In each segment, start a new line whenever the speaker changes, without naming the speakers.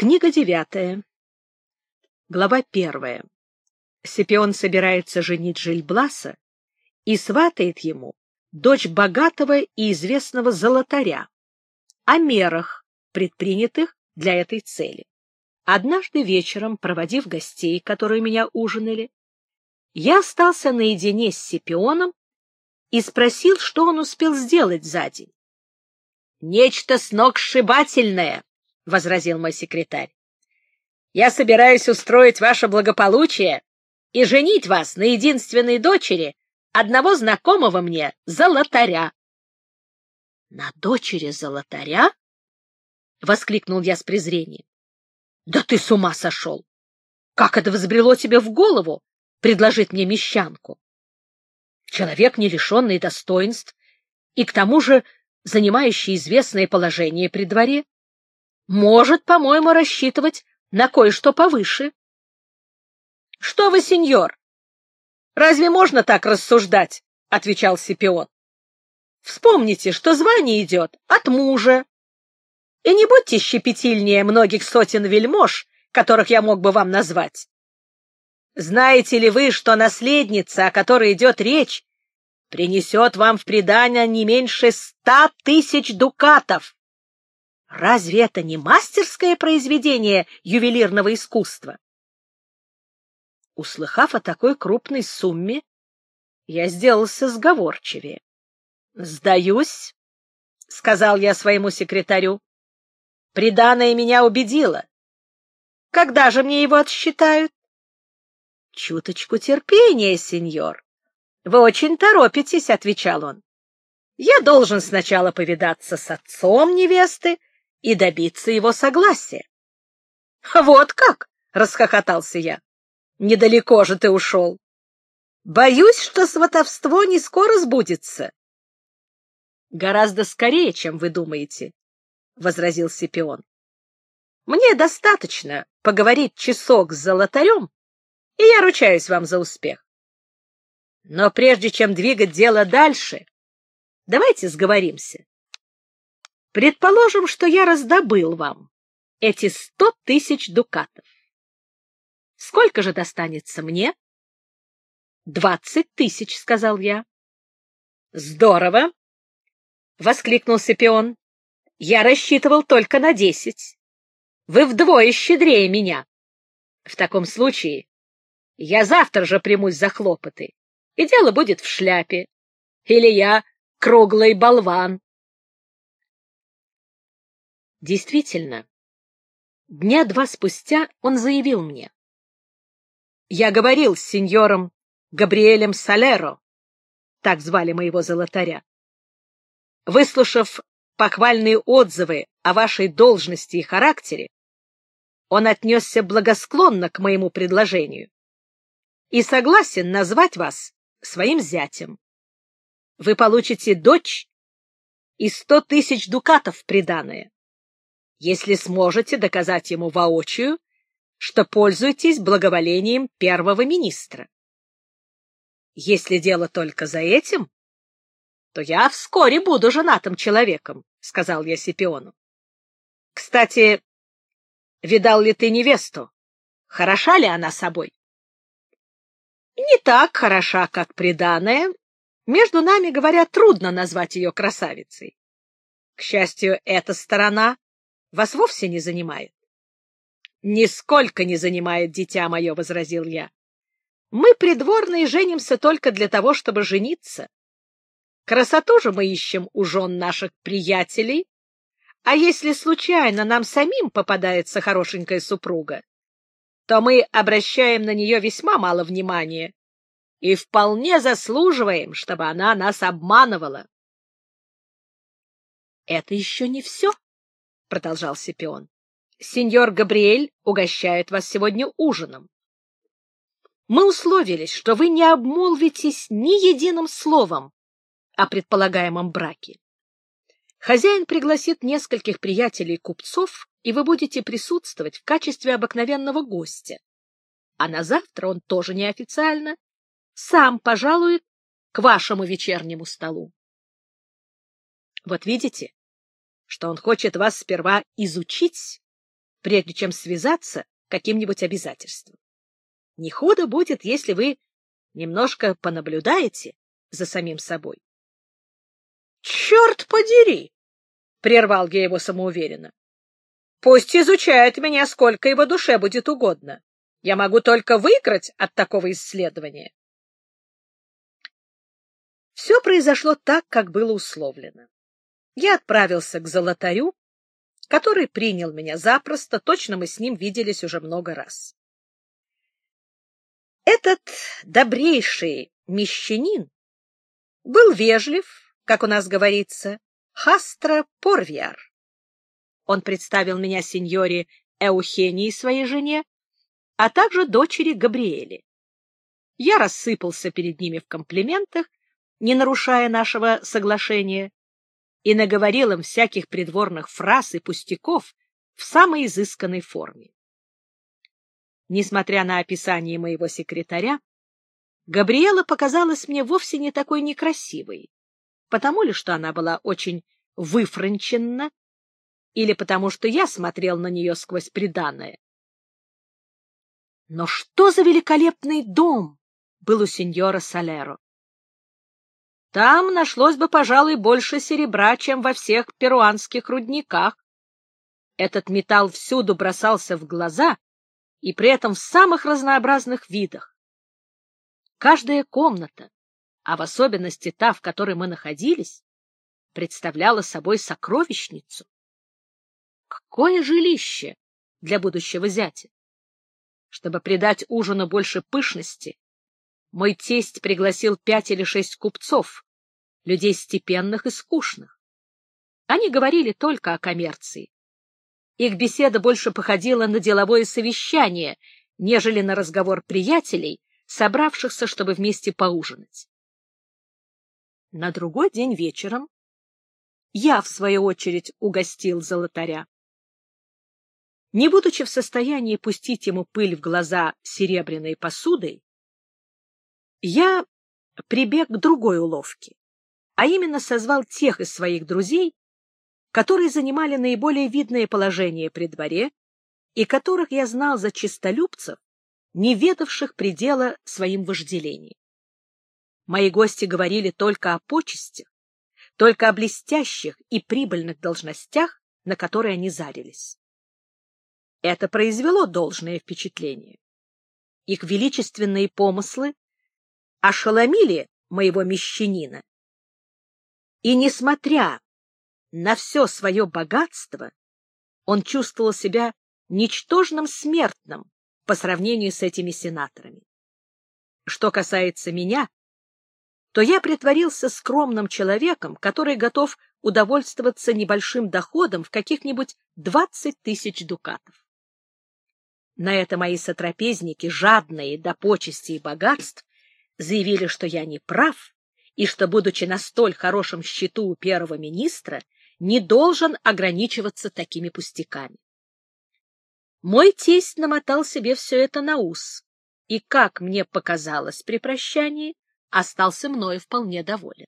Книга девятая. Глава первая. Сипион собирается женить Жильбласа и сватает ему дочь богатого и известного золотаря о мерах, предпринятых для этой цели. Однажды вечером, проводив гостей, которые меня ужинали, я остался наедине с Сипионом и спросил, что он успел сделать за день. — Нечто сногсшибательное, — возразил мой секретарь. — Я собираюсь устроить ваше благополучие и женить вас на единственной дочери одного знакомого мне золотаря. — На дочери золотаря? — воскликнул я с презрением. — Да ты с ума сошел! Как это взбрело тебе в голову предложить мне мещанку? Человек, не лишенный достоинств и к тому же занимающий известное положение при дворе, может, по-моему, рассчитывать на кое-что повыше. — Что вы, сеньор? Разве можно так рассуждать? — отвечал Сипион. — Вспомните, что звание идет от мужа. И не будьте щепетильнее многих сотен вельмож, которых я мог бы вам назвать. Знаете ли вы, что наследница, о которой идет речь, принесет вам в придание не меньше ста тысяч дукатов? Разве это не мастерское произведение ювелирного искусства? Услыхав о такой крупной сумме, я сделался сговорчивее. — Сдаюсь, — сказал я своему секретарю. — Приданное меня убедило. Когда же мне его отсчитают? — Чуточку терпения, сеньор. Вы очень торопитесь, — отвечал он. — Я должен сначала повидаться с отцом невесты, — и добиться его согласия. — Вот как! — расхохотался я. — Недалеко же ты ушел. Боюсь, что сватовство не скоро сбудется. — Гораздо скорее, чем вы думаете, — возразил Сипион. — Мне достаточно поговорить часок с золотарем, и я ручаюсь вам за успех. Но прежде чем двигать дело дальше, давайте сговоримся. Предположим, что я раздобыл вам эти сто тысяч дукатов. Сколько же достанется мне? — Двадцать тысяч, — сказал я. — Здорово! — воскликнул Сипион. — Я рассчитывал только на десять. Вы вдвое щедрее меня. В таком случае я завтра же примусь за хлопоты, и дело будет в шляпе. Или я круглый болван. Действительно, дня два спустя он заявил мне. Я говорил с сеньором Габриэлем Салеро, так звали моего золотаря. Выслушав похвальные отзывы о вашей должности и характере, он отнесся благосклонно к моему предложению и согласен назвать вас своим зятем. Вы получите дочь и сто тысяч дукатов приданое если сможете доказать ему воочию, что пользуетесь благоволением первого министра. Если дело только за этим, то я вскоре буду женатым человеком, — сказал я Сипиону. — Кстати, видал ли ты невесту? Хороша ли она собой? — Не так хороша, как приданая. Между нами, говоря, трудно назвать ее красавицей. К счастью, эта сторона вас вовсе не занимает? — Нисколько не занимает, дитя мое, — возразил я. — Мы, придворные, женимся только для того, чтобы жениться. Красоту же мы ищем у жен наших приятелей, а если случайно нам самим попадается хорошенькая супруга, то мы обращаем на нее весьма мало внимания и вполне заслуживаем, чтобы она нас обманывала. — Это еще не все, продолжал Сипион. Сеньор Габриэль угощает вас сегодня ужином. Мы условились, что вы не обмолвитесь ни единым словом о предполагаемом браке. Хозяин пригласит нескольких приятелей купцов, и вы будете присутствовать в качестве обыкновенного гостя. А на завтра он тоже неофициально сам пожалует к вашему вечернему столу. Вот видите, что он хочет вас сперва изучить, прежде чем связаться каким-нибудь обязательством. Не худо будет, если вы немножко понаблюдаете за самим собой. — Черт подери! — прервал я его самоуверенно. — Пусть изучает меня, сколько его душе будет угодно. Я могу только выиграть от такого исследования. Все произошло так, как было условлено. Я отправился к золотарю, который принял меня запросто, точно мы с ним виделись уже много раз. Этот добрейший мещанин был вежлив, как у нас говорится, хастро порвиар. Он представил меня сеньоре Эухении, своей жене, а также дочери Габриэли. Я рассыпался перед ними в комплиментах, не нарушая нашего соглашения, и наговорил им всяких придворных фраз и пустяков в самой изысканной форме. Несмотря на описание моего секретаря, Габриэла показалась мне вовсе не такой некрасивой, потому ли, что она была очень выфранченна, или потому что я смотрел на нее сквозь приданое. Но что за великолепный дом был у сеньора Салеро? Там нашлось бы, пожалуй, больше серебра, чем во всех перуанских рудниках. Этот металл всюду бросался в глаза, и при этом в самых разнообразных видах. Каждая комната, а в особенности та, в которой мы находились, представляла собой сокровищницу. Какое жилище для будущего зятя! Чтобы придать ужину больше пышности, мой тесть пригласил пять или шесть купцов, людей степенных и скучных. Они говорили только о коммерции. Их беседа больше походила на деловое совещание, нежели на разговор приятелей, собравшихся, чтобы вместе поужинать. На другой день вечером я, в свою очередь, угостил золотаря. Не будучи в состоянии пустить ему пыль в глаза серебряной посудой, я прибег к другой уловке, а именно созвал тех из своих друзей, которые занимали наиболее видное положение при дворе и которых я знал за чистолюбцев, не ведавших предела своим вожделениям. Мои гости говорили только о почестях, только о блестящих и прибыльных должностях, на которые они зарились. Это произвело должное впечатление. Их величественные помыслы ошеломили моего мещанина. И, несмотря на все свое богатство, он чувствовал себя ничтожным смертным по сравнению с этими сенаторами. Что касается меня, то я притворился скромным человеком, который готов удовольствоваться небольшим доходом в каких-нибудь двадцать тысяч дукатов. На это мои сотрапезники, жадные до почести и богатств, заявили, что я не прав, и что, будучи на столь хорошем счету у первого министра, не должен ограничиваться такими пустяками. Мой тесть намотал себе все это на ус, и, как мне показалось при прощании, остался мною вполне доволен.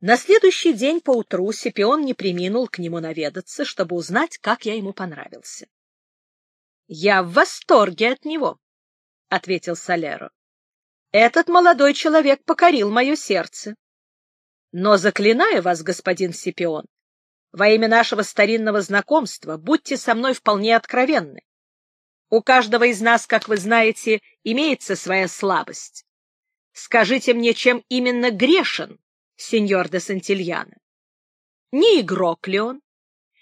На следующий день поутру Сипион не приминул к нему наведаться, чтобы узнать, как я ему понравился. Я в восторге от него, — ответил Салеро. Этот молодой человек покорил мое сердце. Но заклинаю вас, господин Сипион, во имя нашего старинного знакомства будьте со мной вполне откровенны. У каждого из нас, как вы знаете, имеется своя слабость. Скажите мне, чем именно грешен сеньор де Сантильяно? Не игрок ли он?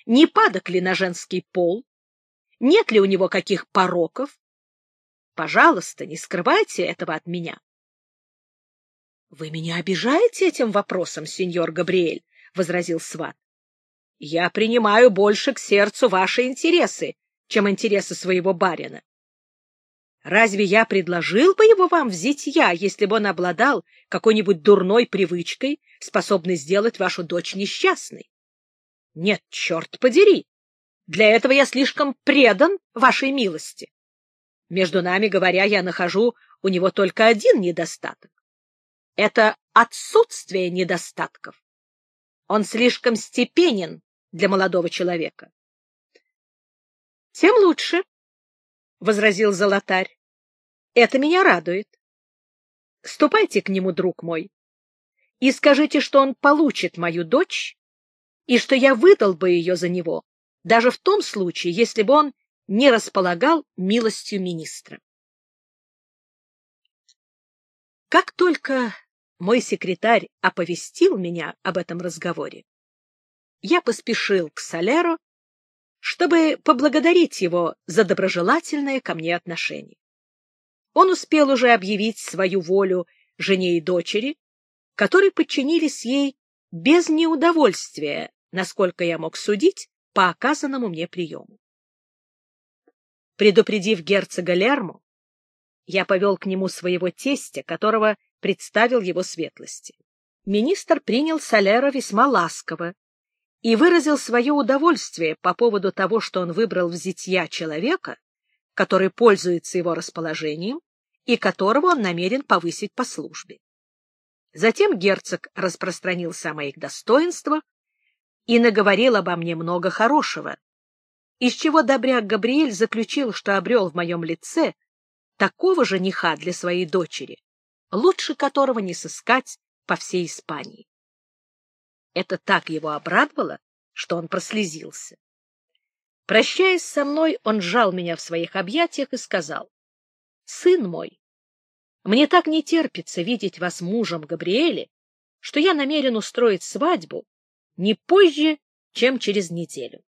Не падок ли на женский пол? Нет ли у него каких пороков? Пожалуйста, не скрывайте этого от меня. — Вы меня обижаете этим вопросом, сеньор Габриэль, — возразил сват. — Я принимаю больше к сердцу ваши интересы, чем интересы своего барина. Разве я предложил бы его вам в зятья, если бы он обладал какой-нибудь дурной привычкой, способной сделать вашу дочь несчастной? Нет, черт подери! Для этого я слишком предан вашей милости. Между нами говоря, я нахожу у него только один недостаток. Это отсутствие недостатков. Он слишком степенен для молодого человека. Тем лучше, — возразил золотарь. — Это меня радует. Ступайте к нему, друг мой, и скажите, что он получит мою дочь и что я выдал бы ее за него, даже в том случае, если бы он не располагал милостью министра. Как только мой секретарь оповестил меня об этом разговоре, я поспешил к Солеру, чтобы поблагодарить его за доброжелательное ко мне отношение. Он успел уже объявить свою волю жене и дочери, которые подчинились ей без неудовольствия, насколько я мог судить, по оказанному мне приему. Предупредив герцога Лерму, я повел к нему своего тестя, которого представил его светлости. Министр принял Солера весьма ласково и выразил свое удовольствие по поводу того, что он выбрал в зятья человека, который пользуется его расположением и которого он намерен повысить по службе. Затем герцог распространился о моих достоинствах и наговорил обо мне много хорошего, из чего добряк Габриэль заключил, что обрел в моем лице такого жениха для своей дочери, лучше которого не сыскать по всей Испании. Это так его обрадовало, что он прослезился. Прощаясь со мной, он сжал меня в своих объятиях и сказал, «Сын мой, мне так не терпится видеть вас мужем Габриэле, что я намерен устроить свадьбу не позже, чем через неделю.